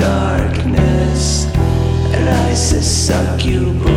darkness and I suck you